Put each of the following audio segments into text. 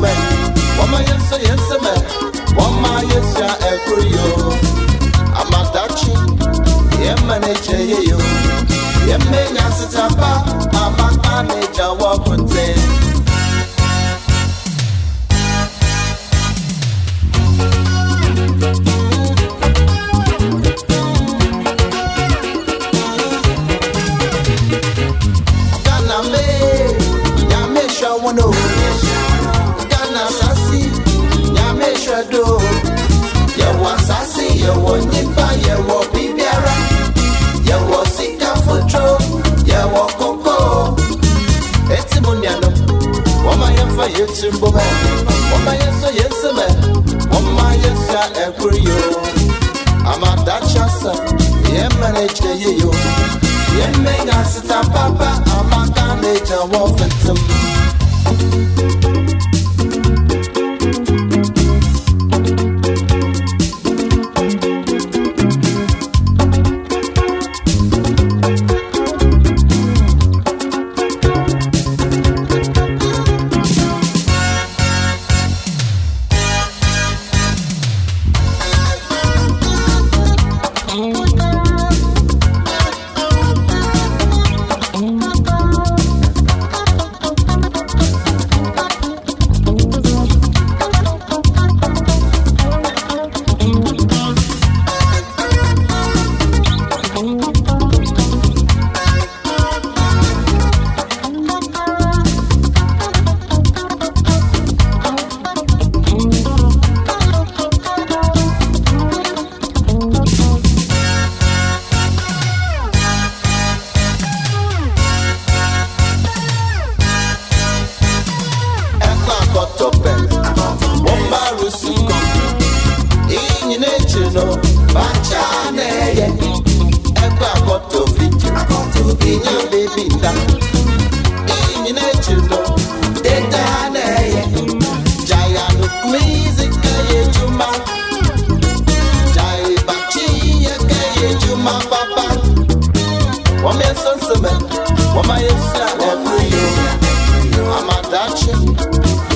me Wama yense yense me Wama yense ya ekuri yo Amadachi Yemane cheye yo Yemene nyasitapa Amadachi Yembe ngasita papa amakane cha wofetum ṣìnà bàjá nẹ́yẹ ẹgbẹ́ àkọ́tò fìjì àkọ́tò fìyà bèbí ńlá ìyìn náà ṣìnà dẹ́dá nẹ́yẹ jàyà lùkùmí zikẹ́yẹ jùmọ̀ jàyà ìbàjì yẹkẹ́yẹ jùmọ̀ bàbá wọ́n mi sọ́nsẹ̀ mẹ́ wọ́n máa yẹ fún àwọn ọkùnrin yòó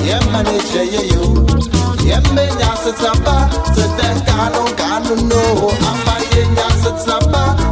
yẹ mẹ́nẹ̀jẹ̀ yẹ yòó. Yembe nyasa tsaba, tete kano kano no, ambaye nyasa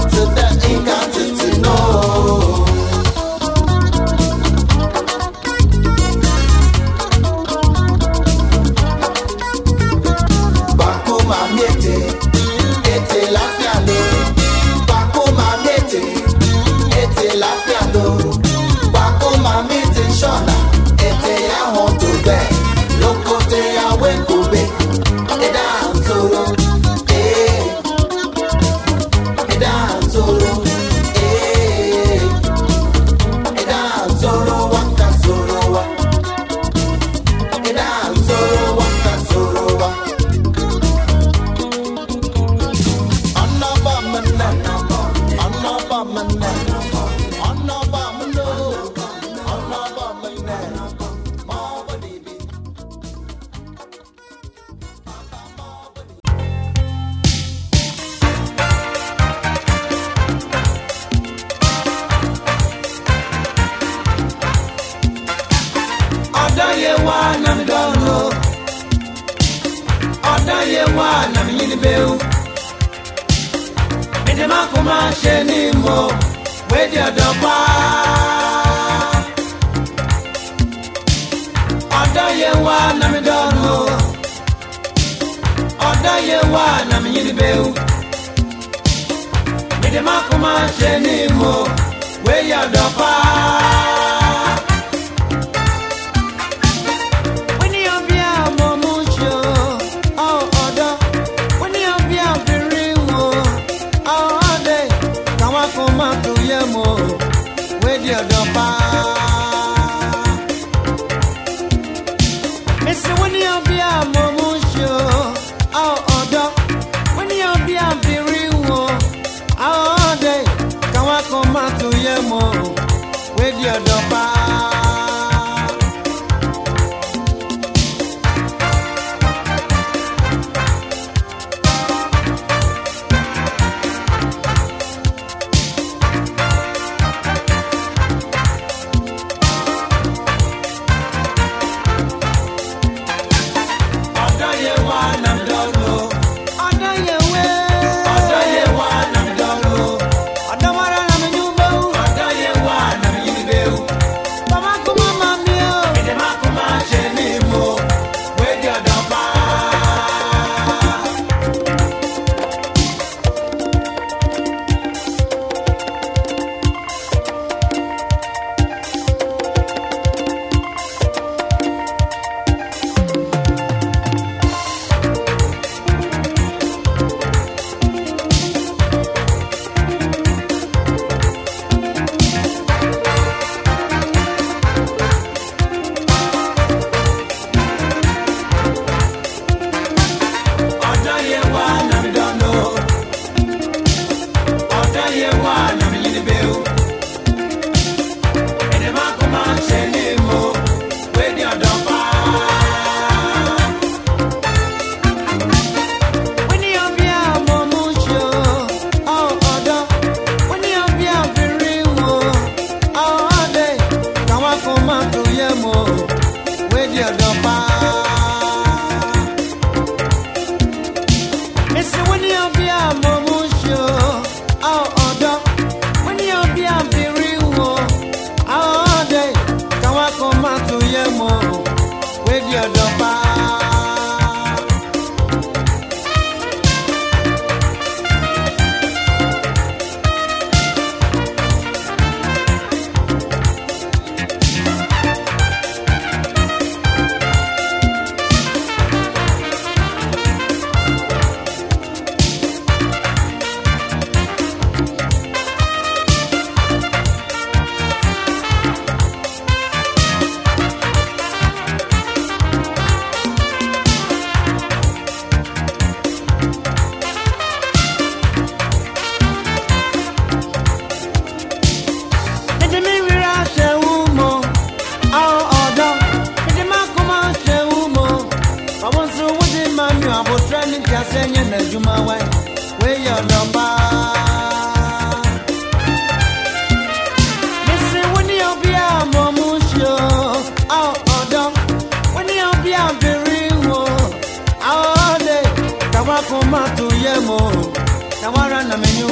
ndị makụma ṣe n'imo wee dị ọdọgba ọdọyewa na midọnụ ọdọyewa na minyiribewu ndị makụma ṣe n'imo wee dị ọdọgba you the bar.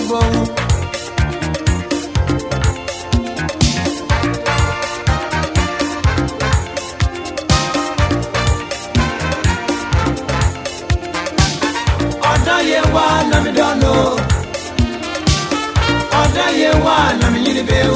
bom. Ọ̀dọ́ yẹ wá lọ́mí dọ́nà o. Ọ̀dọ́ yẹ wá lọ́mí yìí ni bẹ́ẹ̀ o.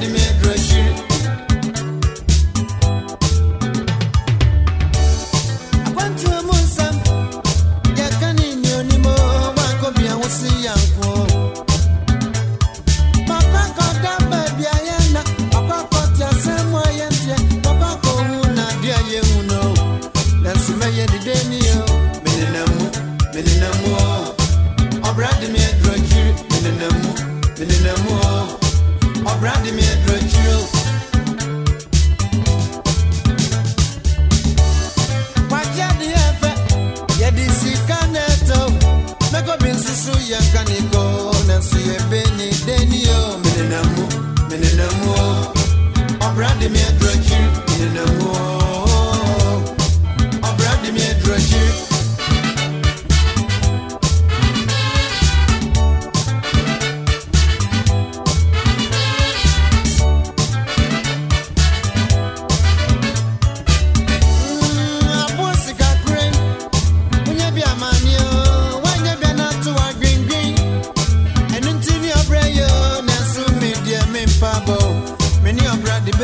the man.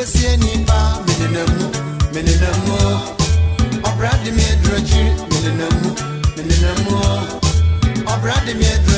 besie nipa menenamu menenamu ɔbrade me adurɔgyiri menenamu menenamu ɔbrade me adurɔ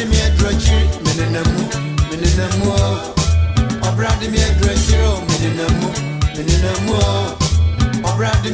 Me. mi adrochi, menenamu, menenamu. Obra de mi adrochi, menenamu, menenamu. Obra de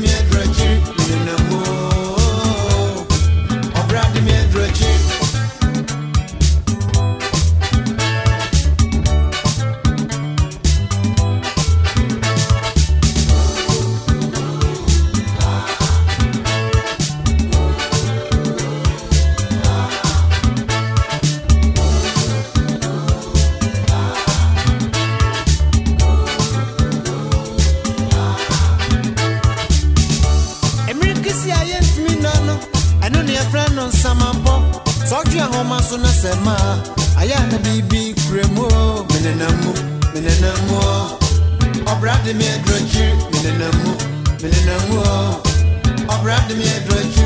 so na sema aya na bibi kremo menenamu menenamu obrade me drochi menenamu menenamu obrade me drochi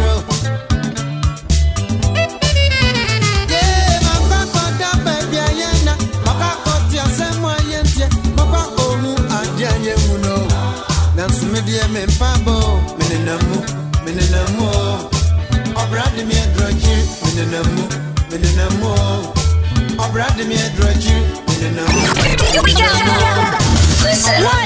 Nanso me deɛ oh. me mpa bɔ menenam mu menenam mu ɔbrade me adrɔkye mo ọbẹ̀rẹ̀ adìmí ẹ̀dùrọ̀jú